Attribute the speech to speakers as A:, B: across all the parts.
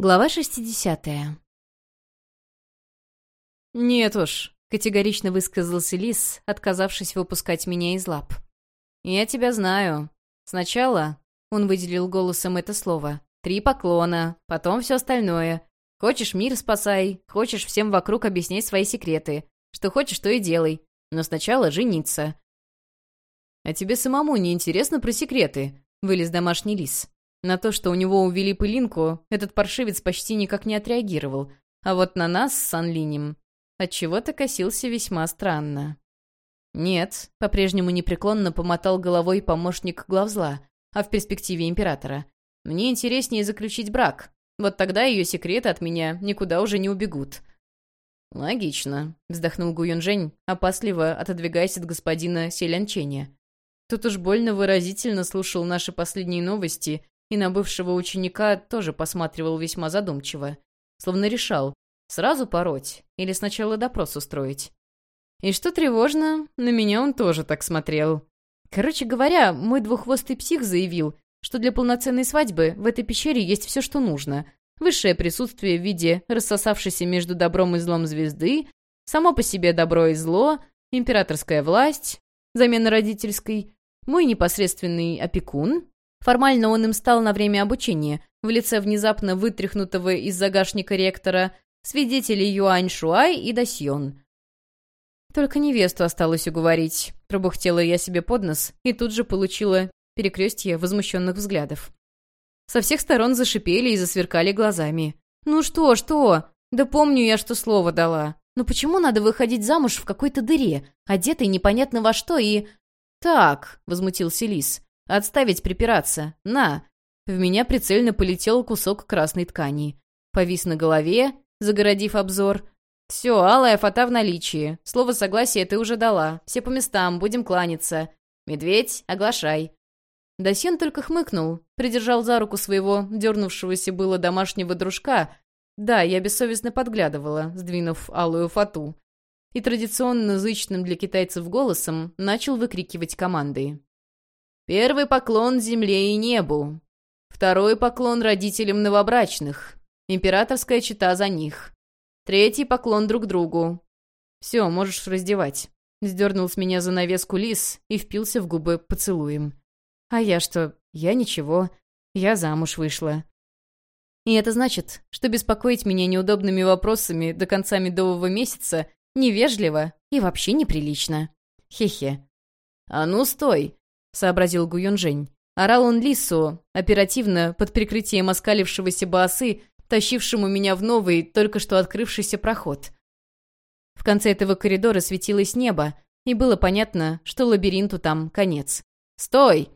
A: Глава 60.
B: «Нет уж», — категорично высказался Лис, отказавшись выпускать меня из лап. «Я тебя знаю. Сначала...» — он выделил голосом это слово. «Три поклона, потом все остальное. Хочешь мир спасай, хочешь всем вокруг объяснять свои секреты. Что хочешь, то и делай. Но сначала жениться». «А тебе самому не интересно про секреты?» — вылез домашний лис. На то, что у него увели пылинку, этот паршивец почти никак не отреагировал, а вот на нас с Санлинем отчего-то косился весьма странно. «Нет», — по-прежнему непреклонно помотал головой помощник главзла, а в перспективе императора. «Мне интереснее заключить брак. Вот тогда ее секреты от меня никуда уже не убегут». «Логично», — вздохнул Гуюнжень, опасливо отодвигаясь от господина Селянченя. Тут уж больно выразительно слушал наши последние новости и на бывшего ученика тоже посматривал весьма задумчиво, словно решал, сразу пороть или сначала допрос устроить. И что тревожно, на меня он тоже так смотрел. Короче говоря, мой двуххвостый псих заявил, что для полноценной свадьбы в этой пещере есть все, что нужно. Высшее присутствие в виде рассосавшейся между добром и злом звезды, само по себе добро и зло, императорская власть, замена родительской, мой непосредственный опекун, Формально он им стал на время обучения, в лице внезапно вытряхнутого из загашника ректора, свидетелей Юань Шуай и Дасьон. «Только невесту осталось уговорить», — пробухтела я себе под нос и тут же получила перекрестье возмущенных взглядов. Со всех сторон зашипели и засверкали глазами. «Ну что, что? Да помню я, что слово дала. Но почему надо выходить замуж в какой-то дыре, одетой непонятно во что и...» «Так», — возмутился Лис, Отставить припираться. На!» В меня прицельно полетел кусок красной ткани. Повис на голове, загородив обзор. «Все, алая фата в наличии. Слово согласия ты уже дала. Все по местам, будем кланяться. Медведь, оглашай». Дасьен только хмыкнул, придержал за руку своего дернувшегося было домашнего дружка. Да, я бессовестно подглядывала, сдвинув алую фату. И традиционно зычным для китайцев голосом начал выкрикивать команды. Первый поклон земле и небу. Второй поклон родителям новобрачных. Императорская чита за них. Третий поклон друг другу. Все, можешь раздевать. Сдернул с меня занавеску лис и впился в губы поцелуем. А я что? Я ничего. Я замуж вышла. И это значит, что беспокоить меня неудобными вопросами до конца медового месяца невежливо и вообще неприлично. Хе-хе. «А ну, стой!» — сообразил Гуюнжень. Орал он лису, оперативно, под прикрытием оскалившегося баасы, тащившему меня в новый, только что открывшийся проход. В конце этого коридора светилось небо, и было понятно, что лабиринту там конец. «Стой!»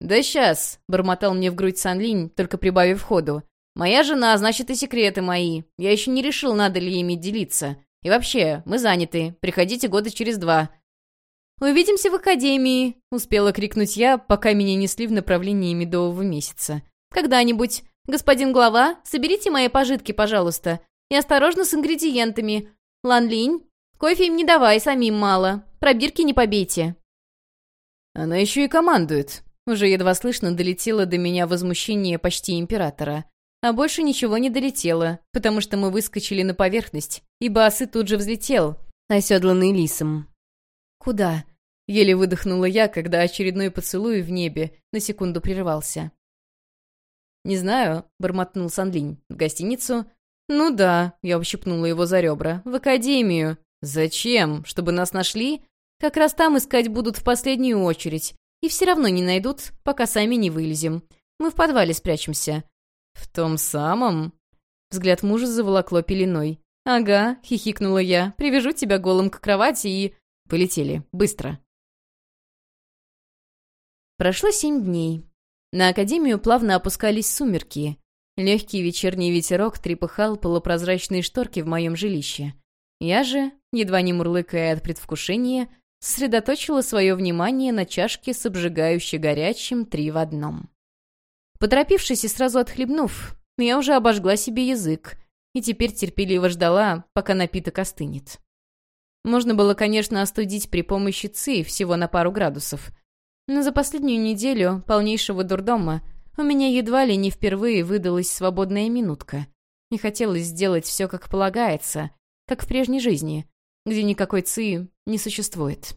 B: «Да сейчас!» — бормотал мне в грудь Санлинь, только прибавив ходу. «Моя жена, значит, и секреты мои. Я еще не решил, надо ли ими делиться. И вообще, мы заняты. Приходите года через два. «Увидимся в академии!» — успела крикнуть я, пока меня несли в направлении медового месяца. «Когда-нибудь. Господин глава, соберите мои пожитки, пожалуйста. И осторожно с ингредиентами. Лан Линь, кофе им не давай, самим мало. Пробирки не побейте». «Она еще и командует», уже едва слышно долетело до меня возмущение почти императора. А больше ничего не долетело, потому что мы выскочили на поверхность, и Басы тут же взлетел, оседланный лисом.
A: «Куда?»
B: Еле выдохнула я, когда очередной поцелуй в небе на секунду прервался. «Не знаю», — бормотнул Санлинь. «В гостиницу?» «Ну да», — я ущипнула его за ребра. «В академию». «Зачем? Чтобы нас нашли?» «Как раз там искать будут в последнюю очередь. И все равно не найдут, пока сами не вылезем. Мы в подвале спрячемся». «В том самом?» Взгляд мужа заволокло пеленой. «Ага», — хихикнула я. «Привяжу тебя голым к кровати и...» «Полетели. Быстро».
A: Прошло семь дней. На Академию плавно опускались сумерки. Легкий вечерний ветерок трепыхал полупрозрачные шторки в моем жилище. Я же, едва не мурлыкая от предвкушения, сосредоточила свое внимание на чашке с обжигающе горячим три в одном. Поторопившись и сразу отхлебнув, я уже обожгла себе язык и теперь терпеливо ждала, пока напиток остынет. Можно было, конечно, остудить при помощи ЦИ всего на пару градусов — но за последнюю неделю полнейшего дурдома у меня едва ли не впервые выдалась свободная минутка. И хотелось сделать все как полагается, как в прежней жизни, где никакой ЦИ не существует.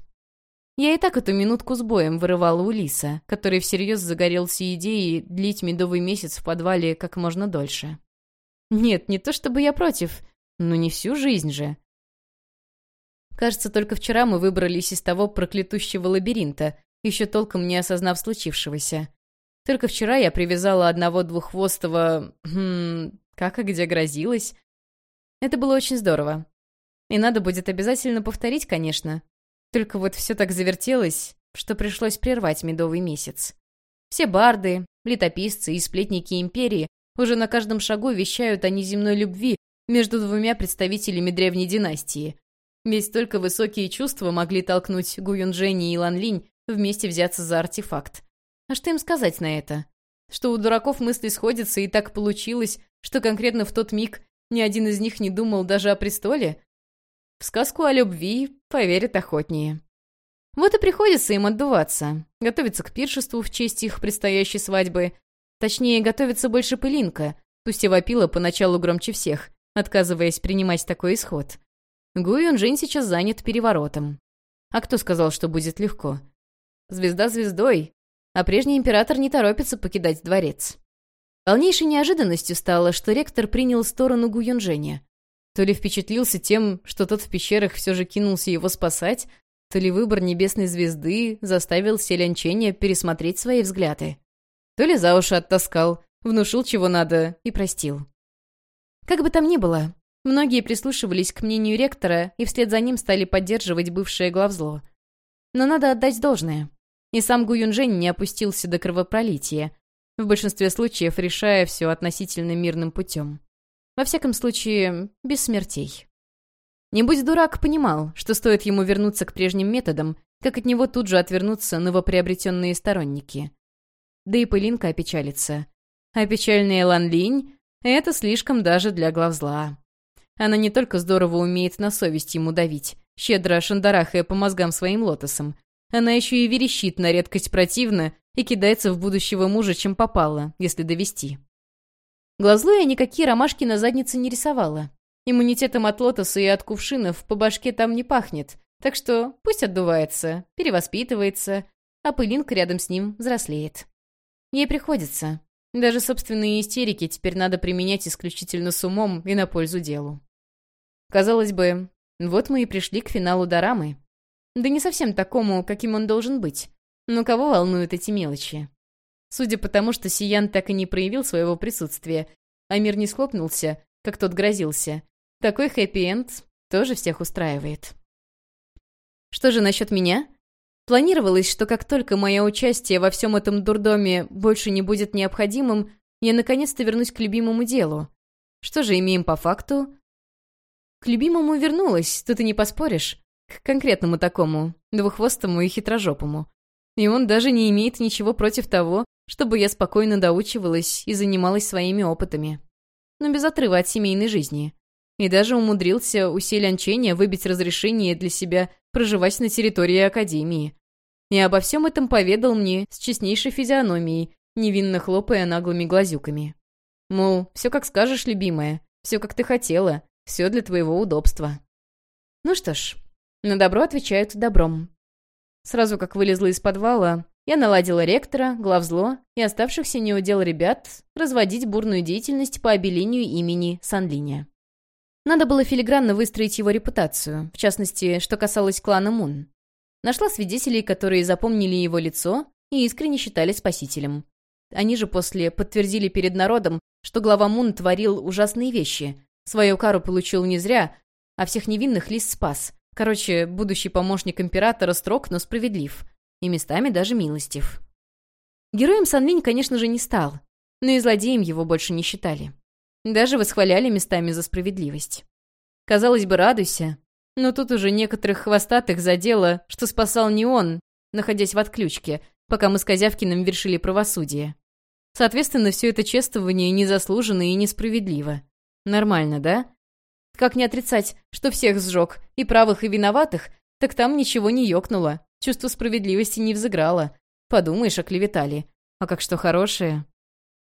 A: Я и так эту минутку с боем вырывала у Лиса, который всерьез загорелся идеей длить медовый месяц в подвале как можно дольше. Нет, не то чтобы я против, но не всю жизнь же. Кажется, только вчера мы выбрались из того проклятущего лабиринта, еще толком не осознав случившегося. Только вчера я привязала одного двуххвостого... Хм, как и где грозилась. Это было очень здорово. И надо будет обязательно повторить, конечно. Только вот все так завертелось, что пришлось прервать медовый месяц. Все барды, летописцы и сплетники империи уже на каждом шагу вещают о неземной любви между двумя представителями древней династии. Ведь только высокие чувства могли толкнуть Гу Юнжэни и Лан Линь вместе взяться за артефакт. А что им сказать на это? Что у дураков мысли сходятся, и так получилось, что конкретно в тот миг ни один из них не думал даже о престоле? В сказку о любви поверят охотнее. Вот и приходится им отдуваться, готовиться к пиршеству в честь их предстоящей свадьбы. Точнее, готовится больше пылинка, пусть и вопила поначалу громче всех, отказываясь принимать такой исход. Гу Юнжин сейчас занят переворотом. А кто сказал, что будет легко? Звезда звездой, а прежний император не торопится покидать дворец. Полнейшей неожиданностью стало, что ректор принял сторону Гу Юнжэня. То ли впечатлился тем, что тот в пещерах все же кинулся его спасать, то ли выбор небесной звезды заставил Селянченя пересмотреть свои взгляды. То ли за уши оттаскал, внушил чего надо и простил. Как бы там ни было, многие прислушивались к мнению ректора и вслед за ним стали поддерживать бывшее главзло. Но надо отдать должное. И сам Гу Юнжэнь не опустился до кровопролития, в большинстве случаев решая все относительно мирным путем. Во всяком случае, без смертей. Не будь дурак, понимал, что стоит ему вернуться к прежним методам, как от него тут же отвернутся новоприобретенные сторонники. Да и пылинка опечалится. А печальная Лан Линь — это слишком даже для главзла. Она не только здорово умеет на совесть ему давить, щедро шандарахая по мозгам своим лотосом, она еще и верещит на редкость противно и кидается в будущего мужа, чем попало, если довести. Глазлу я никакие ромашки на заднице не рисовала. Иммунитетом от лотоса и от кувшинов по башке там не пахнет, так что пусть отдувается, перевоспитывается, а пылинка рядом с ним взрослеет. Ей приходится. Даже собственные истерики теперь надо применять исключительно с умом и на пользу делу. Казалось бы, вот мы и пришли к финалу дорамы. Да не совсем такому, каким он должен быть. Но кого волнуют эти мелочи? Судя по тому, что Сиян так и не проявил своего присутствия, а мир не схлопнулся, как тот грозился, такой хэппи-энд тоже всех устраивает. Что же насчет меня? Планировалось, что как только мое участие во всем этом дурдоме больше не будет необходимым, я наконец-то вернусь к любимому делу. Что же имеем по факту? К любимому вернулась, тут и не поспоришь. К конкретному такому, двуххвостому и хитрожопому. И он даже не имеет ничего против того, чтобы я спокойно доучивалась и занималась своими опытами. Но без отрыва от семейной жизни. И даже умудрился у Селянчения выбить разрешение для себя проживать на территории Академии. И обо всем этом поведал мне с честнейшей физиономией, невинно хлопая наглыми глазюками. Мол, все как скажешь, любимая, все как ты хотела, все для твоего удобства. Ну что ж, на добро отвечают добром. Сразу как вылезла из подвала, я наладила ректора, главзло и оставшихся неудел ребят разводить бурную деятельность по обелению имени Санлиня. Надо было филигранно выстроить его репутацию, в частности, что касалось клана Мун. Нашла свидетелей, которые запомнили его лицо и искренне считали спасителем. Они же после подтвердили перед народом, что глава Мун творил ужасные вещи. Свою кару получил не зря, а всех невинных лис спас, Короче, будущий помощник императора строг, но справедлив. И местами даже милостив. Героем Санлинь, конечно же, не стал. Но и злодеем его больше не считали. Даже восхваляли местами за справедливость. Казалось бы, радуйся. Но тут уже некоторых хвостатых задело, что спасал не он, находясь в отключке, пока мы с Козявкиным вершили правосудие. Соответственно, все это чествование незаслуженно и несправедливо. Нормально, да? Как не отрицать, что всех сжег, и правых, и виноватых, так там ничего не ёкнуло, чувство справедливости не взыграло. Подумаешь, оклеветали. А как что хорошее.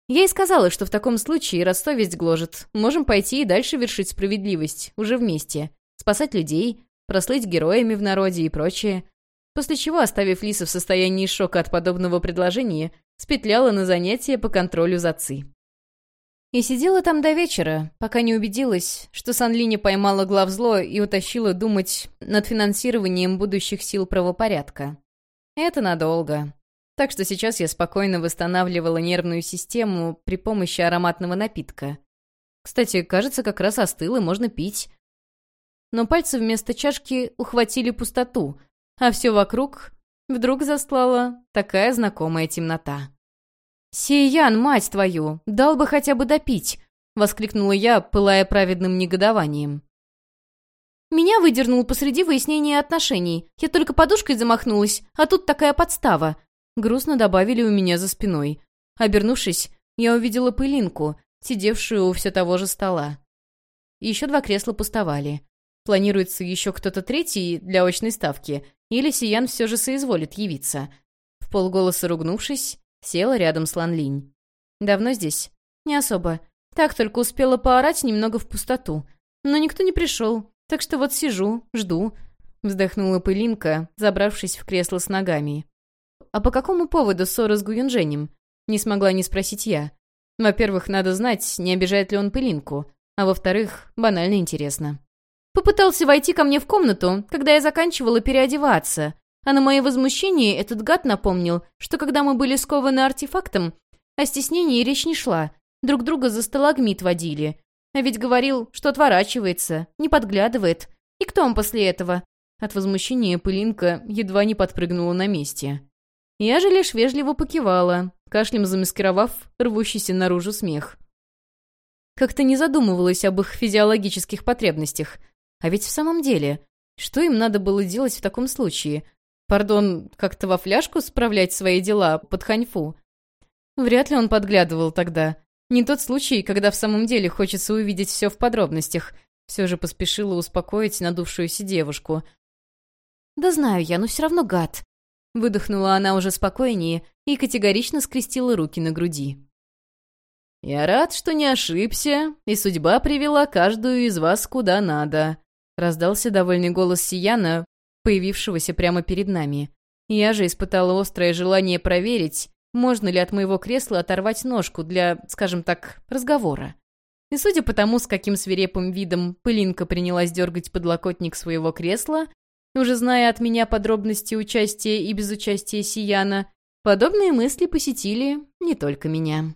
A: Я и сказала, что в таком случае родство весть гложет. Можем пойти и дальше вершить справедливость, уже вместе. Спасать людей, прослыть героями в народе и прочее. После чего, оставив Лиса в состоянии шока от подобного предложения, спетляла на занятия по контролю за Ци. И сидела там до вечера, пока не убедилась, что Санли не поймала глав зло и утащила думать над финансированием будущих сил правопорядка. Это надолго. Так что сейчас я спокойно восстанавливала нервную систему при помощи ароматного напитка. Кстати, кажется, как раз остыл и можно пить. Но пальцы вместо чашки ухватили пустоту, а все вокруг вдруг застлала такая знакомая темнота. «Сиян, мать твою, дал бы хотя бы допить!» — воскликнула я, пылая праведным негодованием. Меня выдернул посреди выяснения отношений. Я только подушкой замахнулась, а тут такая подстава. Грустно добавили у меня за спиной. Обернувшись, я увидела пылинку, сидевшую у все того же стола. Еще два кресла пустовали. Планируется еще кто-то третий для очной ставки, или Сиян все же соизволит явиться. В полголоса ругнувшись, села рядом с Лан Линь. «Давно здесь?» «Не особо. Так только успела поорать немного в пустоту. Но никто не пришел, так что вот сижу, жду», — вздохнула Пылинка, забравшись в кресло с ногами. «А по какому поводу ссора с Гуюнженем?» Не смогла не спросить я. Во-первых, надо знать, не обижает ли он Пылинку, а во-вторых, банально интересно. Попытался войти ко мне в комнату, когда я заканчивала переодеваться, а на мои возмущения этот гад напомнил, что когда мы были скованы артефактом, о стеснении речь не шла, друг друга за сталагмит водили. А ведь говорил, что отворачивается, не подглядывает. И кто он после этого? От возмущения пылинка едва не подпрыгнула на месте. Я же лишь вежливо покивала, кашлем замаскировав рвущийся наружу смех. Как-то не задумывалась об их физиологических потребностях — а ведь в самом деле, что им надо было делать в таком случае? Пардон, как-то во фляжку справлять свои дела под ханьфу? Вряд ли он подглядывал тогда. Не тот случай, когда в самом деле хочется увидеть все в подробностях. Все же поспешила успокоить надувшуюся девушку. «Да знаю я, но все равно гад». Выдохнула она уже спокойнее и категорично скрестила руки на груди. «Я рад, что не ошибся, и судьба привела каждую из вас куда надо», Раздался довольный голос Сияна, появившегося прямо перед нами. Я же испытала острое желание проверить, можно ли от моего кресла оторвать ножку для, скажем так, разговора. И судя по тому, с каким свирепым видом пылинка принялась дергать подлокотник своего кресла, уже зная от меня подробности участия и безучастия Сияна, подобные мысли посетили не только меня.